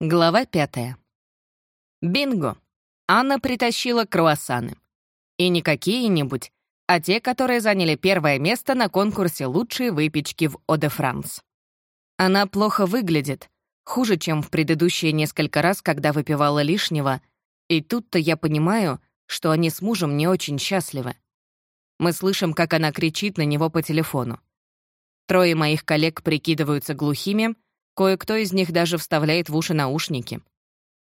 Глава пятая. Бинго! Анна притащила круассаны. И не какие-нибудь, а те, которые заняли первое место на конкурсе «Лучшие выпечки» в Оде-Франс. Она плохо выглядит, хуже, чем в предыдущие несколько раз, когда выпивала лишнего, и тут-то я понимаю, что они с мужем не очень счастливы. Мы слышим, как она кричит на него по телефону. Трое моих коллег прикидываются глухими — Кое-кто из них даже вставляет в уши наушники.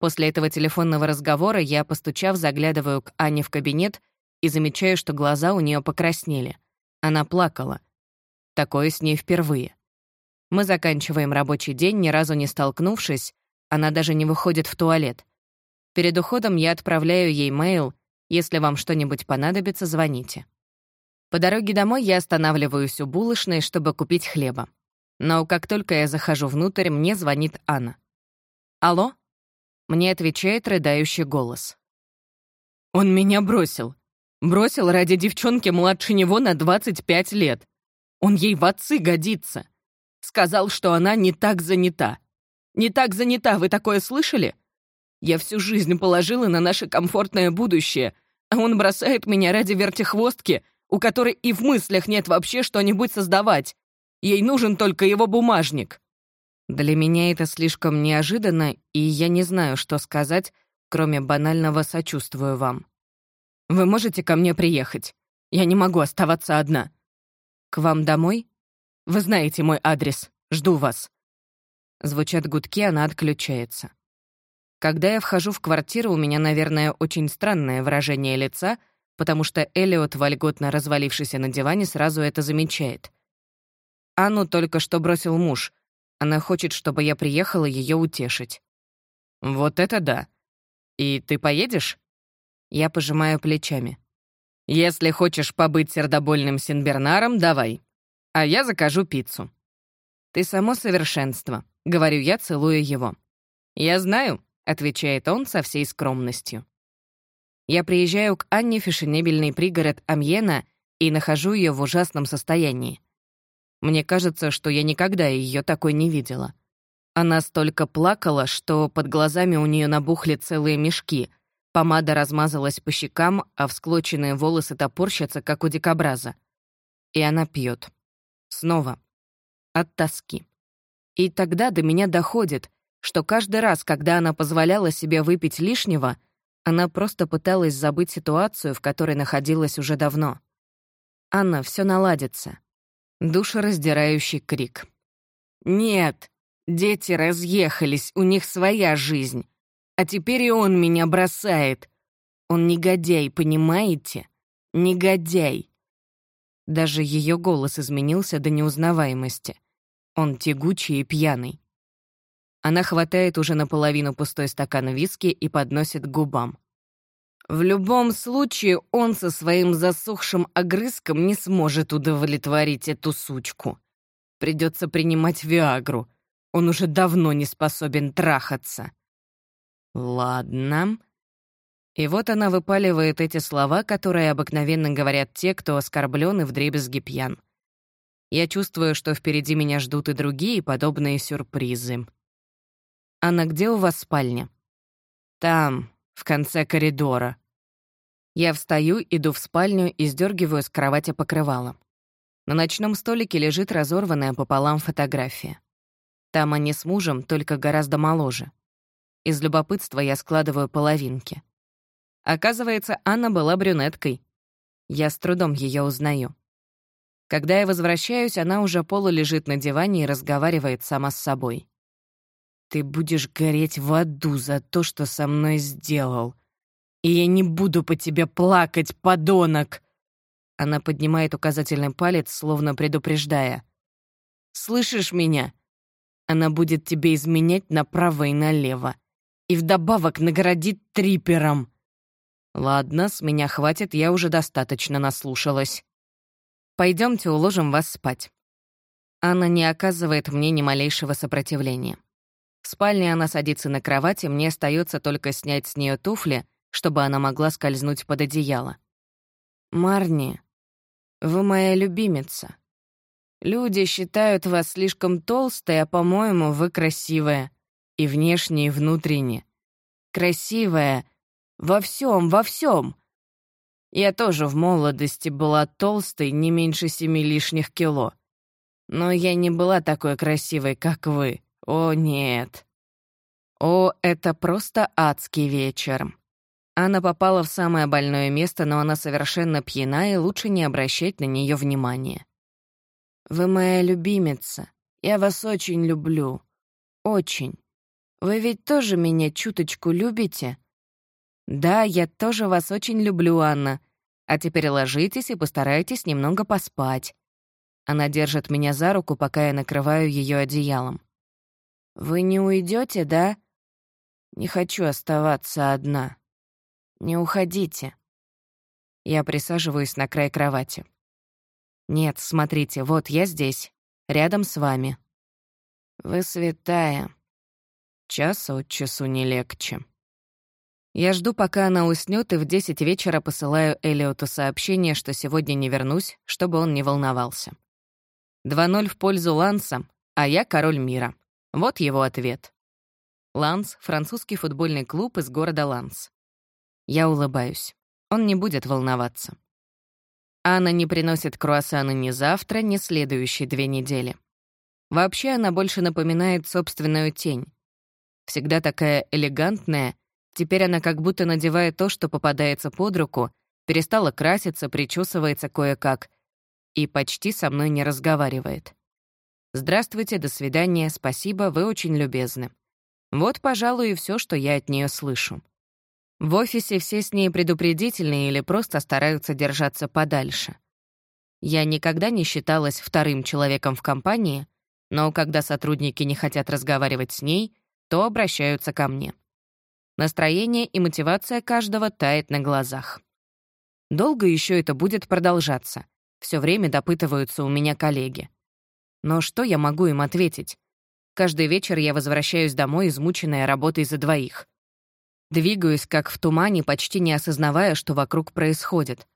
После этого телефонного разговора я, постучав, заглядываю к Ане в кабинет и замечаю, что глаза у нее покраснели. Она плакала. Такое с ней впервые. Мы заканчиваем рабочий день, ни разу не столкнувшись, она даже не выходит в туалет. Перед уходом я отправляю ей мейл, если вам что-нибудь понадобится, звоните. По дороге домой я останавливаюсь у булочной, чтобы купить хлеба. Но как только я захожу внутрь, мне звонит Анна. «Алло?» Мне отвечает рыдающий голос. «Он меня бросил. Бросил ради девчонки младше него на 25 лет. Он ей в отцы годится. Сказал, что она не так занята. Не так занята, вы такое слышали? Я всю жизнь положила на наше комфортное будущее, а он бросает меня ради вертихвостки, у которой и в мыслях нет вообще что-нибудь создавать. Ей нужен только его бумажник». Для меня это слишком неожиданно, и я не знаю, что сказать, кроме банального «сочувствую вам». «Вы можете ко мне приехать? Я не могу оставаться одна». «К вам домой? Вы знаете мой адрес. Жду вас». Звучат гудки, она отключается. Когда я вхожу в квартиру, у меня, наверное, очень странное выражение лица, потому что Элиот, вольготно развалившийся на диване, сразу это замечает. Анну только что бросил муж. Она хочет, чтобы я приехала ее утешить. Вот это да. И ты поедешь? Я пожимаю плечами. Если хочешь побыть сердобольным Синбернаром, давай. А я закажу пиццу. Ты само совершенство, говорю я, целуя его. Я знаю, отвечает он со всей скромностью. Я приезжаю к Анне фешенебельный пригород Амьена и нахожу ее в ужасном состоянии. Мне кажется, что я никогда ее такой не видела. Она столько плакала, что под глазами у нее набухли целые мешки, помада размазалась по щекам, а всклоченные волосы топорщатся, как у дикобраза. И она пьет. Снова. От тоски. И тогда до меня доходит, что каждый раз, когда она позволяла себе выпить лишнего, она просто пыталась забыть ситуацию, в которой находилась уже давно. «Анна, все наладится. Душераздирающий крик. «Нет, дети разъехались, у них своя жизнь. А теперь и он меня бросает. Он негодяй, понимаете? Негодяй». Даже ее голос изменился до неузнаваемости. Он тягучий и пьяный. Она хватает уже наполовину пустой стакан виски и подносит к губам. В любом случае, он со своим засохшим огрызком не сможет удовлетворить эту сучку. Придется принимать Виагру. Он уже давно не способен трахаться. Ладно. И вот она выпаливает эти слова, которые обыкновенно говорят те, кто оскорблен и вдребезги пьян. Я чувствую, что впереди меня ждут и другие подобные сюрпризы. «Анна, где у вас спальня?» «Там», в конце коридора. Я встаю, иду в спальню и сдергиваю с кровати покрывало. На ночном столике лежит разорванная пополам фотография. Там они с мужем, только гораздо моложе. Из любопытства я складываю половинки. Оказывается, Анна была брюнеткой. Я с трудом ее узнаю. Когда я возвращаюсь, она уже полулежит на диване и разговаривает сама с собой. Ты будешь гореть в аду за то, что со мной сделал. И я не буду по тебе плакать, подонок!» Она поднимает указательный палец, словно предупреждая. «Слышишь меня? Она будет тебе изменять направо и налево. И вдобавок наградит трипером. Ладно, с меня хватит, я уже достаточно наслушалась. Пойдемте уложим вас спать». Анна не оказывает мне ни малейшего сопротивления. В спальне она садится на кровати, мне остается только снять с нее туфли, чтобы она могла скользнуть под одеяло. «Марни, вы моя любимица. Люди считают вас слишком толстой, а, по-моему, вы красивая. И внешне, и внутренне. Красивая. Во всем, во всем. Я тоже в молодости была толстой, не меньше семи лишних кило. Но я не была такой красивой, как вы. О, нет. О, это просто адский вечер. Она попала в самое больное место, но она совершенно пьяна, и лучше не обращать на нее внимания. «Вы моя любимица. Я вас очень люблю. Очень. Вы ведь тоже меня чуточку любите?» «Да, я тоже вас очень люблю, Анна. А теперь ложитесь и постарайтесь немного поспать». Она держит меня за руку, пока я накрываю ее одеялом. «Вы не уйдете, да? Не хочу оставаться одна. Не уходите». Я присаживаюсь на край кровати. «Нет, смотрите, вот я здесь, рядом с вами». «Вы святая. Час от часу не легче». Я жду, пока она уснет, и в 10 вечера посылаю Элиоту сообщение, что сегодня не вернусь, чтобы он не волновался. 2-0 в пользу Ланса, а я король мира. Вот его ответ. Ланс — французский футбольный клуб из города Ланс. Я улыбаюсь. Он не будет волноваться. Анна не приносит круассаны ни завтра, ни следующие две недели. Вообще она больше напоминает собственную тень. Всегда такая элегантная, Теперь она как будто надевает то, что попадается под руку, перестала краситься, причесывается кое-как и почти со мной не разговаривает. «Здравствуйте, до свидания, спасибо, вы очень любезны». Вот, пожалуй, и все, что я от нее слышу. В офисе все с ней предупредительные или просто стараются держаться подальше. Я никогда не считалась вторым человеком в компании, но когда сотрудники не хотят разговаривать с ней, то обращаются ко мне. Настроение и мотивация каждого тает на глазах. Долго еще это будет продолжаться. Все время допытываются у меня коллеги. Но что я могу им ответить? Каждый вечер я возвращаюсь домой, измученная работой за двоих. Двигаюсь, как в тумане, почти не осознавая, что вокруг происходит.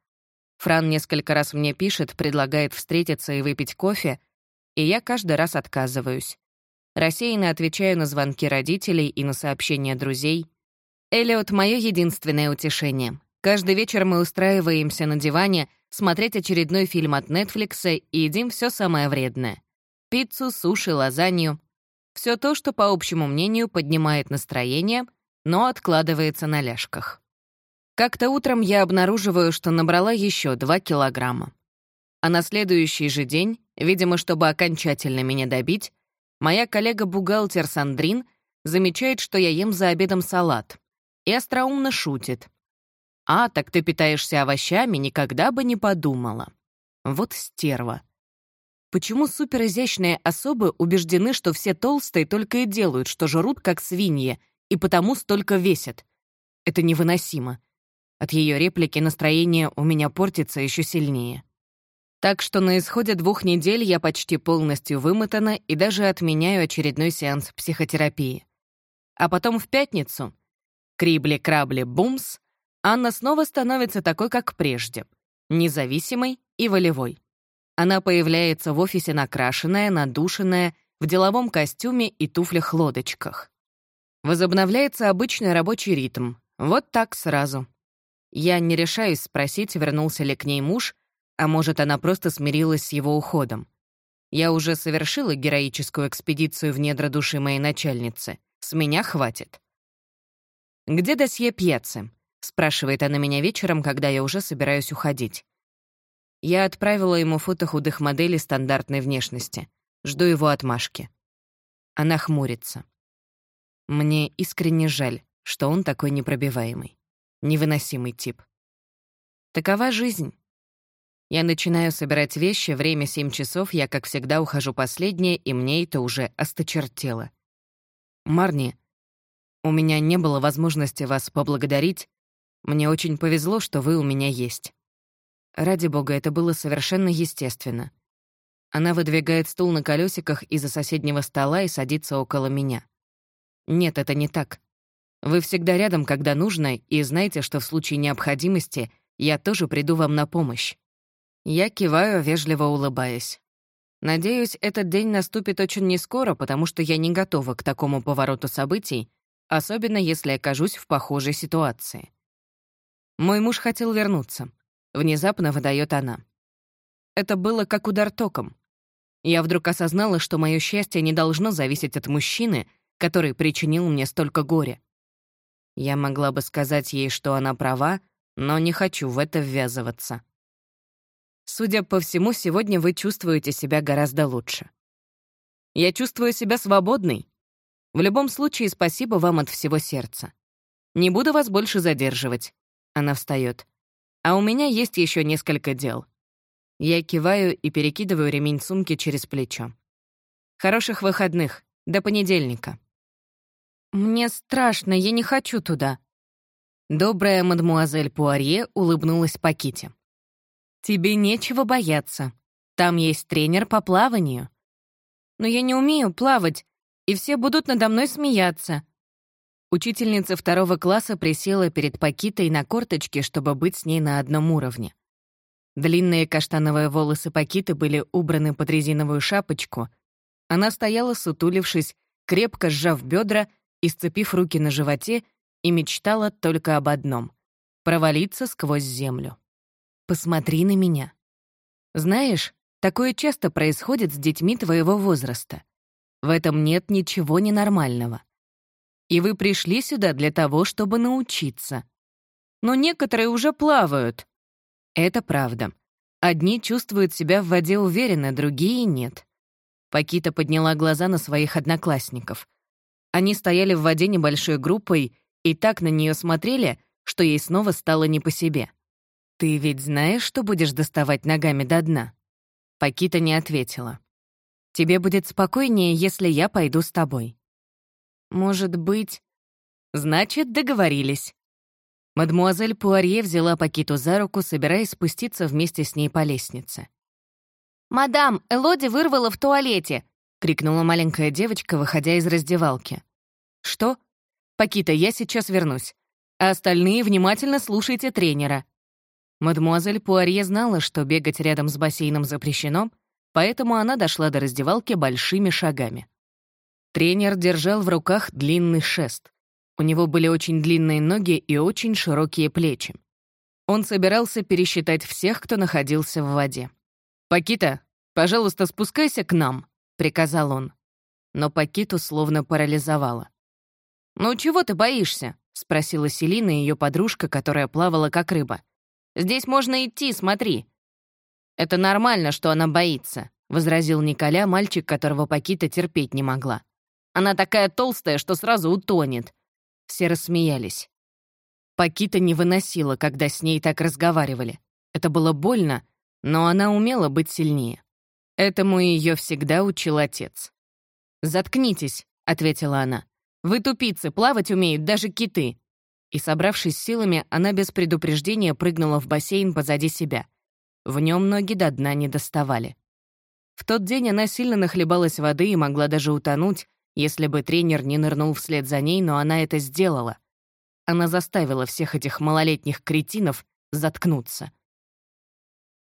Фран несколько раз мне пишет, предлагает встретиться и выпить кофе, и я каждый раз отказываюсь. Рассеянно отвечаю на звонки родителей и на сообщения друзей — Эллиот — мое единственное утешение. Каждый вечер мы устраиваемся на диване, смотреть очередной фильм от Netflix и едим все самое вредное. Пиццу, суши, лазанью. Все то, что, по общему мнению, поднимает настроение, но откладывается на ляжках. Как-то утром я обнаруживаю, что набрала еще 2 килограмма. А на следующий же день, видимо, чтобы окончательно меня добить, моя коллега-бухгалтер Сандрин замечает, что я ем за обедом салат и остроумно шутит. «А, так ты питаешься овощами, никогда бы не подумала». Вот стерва. Почему суперизящные особы убеждены, что все толстые только и делают, что жрут, как свиньи, и потому столько весят? Это невыносимо. От ее реплики настроение у меня портится еще сильнее. Так что на исходе двух недель я почти полностью вымотана и даже отменяю очередной сеанс психотерапии. А потом в пятницу Крибли-крабли-бумс, Анна снова становится такой, как прежде, независимой и волевой. Она появляется в офисе накрашенная, надушенная, в деловом костюме и туфлях-лодочках. Возобновляется обычный рабочий ритм. Вот так сразу. Я не решаюсь спросить, вернулся ли к ней муж, а может, она просто смирилась с его уходом. Я уже совершила героическую экспедицию в недра души моей начальницы. С меня хватит. «Где досье Пьецы?» — спрашивает она меня вечером, когда я уже собираюсь уходить. Я отправила ему фото худых моделей стандартной внешности. Жду его отмашки. Она хмурится. Мне искренне жаль, что он такой непробиваемый. Невыносимый тип. Такова жизнь. Я начинаю собирать вещи, время 7 часов, я, как всегда, ухожу последнее, и мне это уже осточертело. Марни, у меня не было возможности вас поблагодарить. Мне очень повезло, что вы у меня есть. Ради бога, это было совершенно естественно. Она выдвигает стул на колесиках из-за соседнего стола и садится около меня. Нет, это не так. Вы всегда рядом, когда нужно, и знаете, что в случае необходимости я тоже приду вам на помощь. Я киваю, вежливо улыбаясь. Надеюсь, этот день наступит очень нескоро, потому что я не готова к такому повороту событий, особенно если окажусь в похожей ситуации. Мой муж хотел вернуться. Внезапно выдает она. Это было как удар током. Я вдруг осознала, что мое счастье не должно зависеть от мужчины, который причинил мне столько горя. Я могла бы сказать ей, что она права, но не хочу в это ввязываться. Судя по всему, сегодня вы чувствуете себя гораздо лучше. Я чувствую себя свободной. В любом случае, спасибо вам от всего сердца. Не буду вас больше задерживать. Она встает. А у меня есть еще несколько дел. Я киваю и перекидываю ремень сумки через плечо. Хороших выходных. До понедельника. Мне страшно, я не хочу туда. Добрая мадмуазель Пуарье улыбнулась Паките. «Тебе нечего бояться. Там есть тренер по плаванию». «Но я не умею плавать, и все будут надо мной смеяться». Учительница второго класса присела перед Пакитой на корточке, чтобы быть с ней на одном уровне. Длинные каштановые волосы Пакиты были убраны под резиновую шапочку. Она стояла, сутулившись, крепко сжав бедра и сцепив руки на животе, и мечтала только об одном — провалиться сквозь землю. Посмотри на меня. Знаешь, такое часто происходит с детьми твоего возраста. В этом нет ничего ненормального. И вы пришли сюда для того, чтобы научиться. Но некоторые уже плавают. Это правда. Одни чувствуют себя в воде уверенно, другие — нет. Пакита подняла глаза на своих одноклассников. Они стояли в воде небольшой группой и так на нее смотрели, что ей снова стало не по себе. «Ты ведь знаешь, что будешь доставать ногами до дна?» Пакита не ответила. «Тебе будет спокойнее, если я пойду с тобой». «Может быть...» «Значит, договорились». Мадмуазель Пуарье взяла Пакиту за руку, собираясь спуститься вместе с ней по лестнице. «Мадам, Элоди вырвала в туалете!» — крикнула маленькая девочка, выходя из раздевалки. «Что? Пакита, я сейчас вернусь. А остальные внимательно слушайте тренера», Мадемуазель Пуарье знала, что бегать рядом с бассейном запрещено, поэтому она дошла до раздевалки большими шагами. Тренер держал в руках длинный шест. У него были очень длинные ноги и очень широкие плечи. Он собирался пересчитать всех, кто находился в воде. «Пакита, пожалуйста, спускайся к нам», — приказал он. Но Пакиту словно парализовало. «Ну чего ты боишься?» — спросила Селина, ее подружка, которая плавала как рыба. Здесь можно идти, смотри». «Это нормально, что она боится», — возразил Николя, мальчик, которого Пакита терпеть не могла. «Она такая толстая, что сразу утонет». Все рассмеялись. Пакита не выносила, когда с ней так разговаривали. Это было больно, но она умела быть сильнее. Этому ее всегда учил отец. «Заткнитесь», — ответила она. «Вы тупицы, плавать умеют даже киты. И, собравшись силами, она без предупреждения прыгнула в бассейн позади себя. В нем ноги до дна не доставали. В тот день она сильно нахлебалась воды и могла даже утонуть, если бы тренер не нырнул вслед за ней, но она это сделала. Она заставила всех этих малолетних кретинов заткнуться.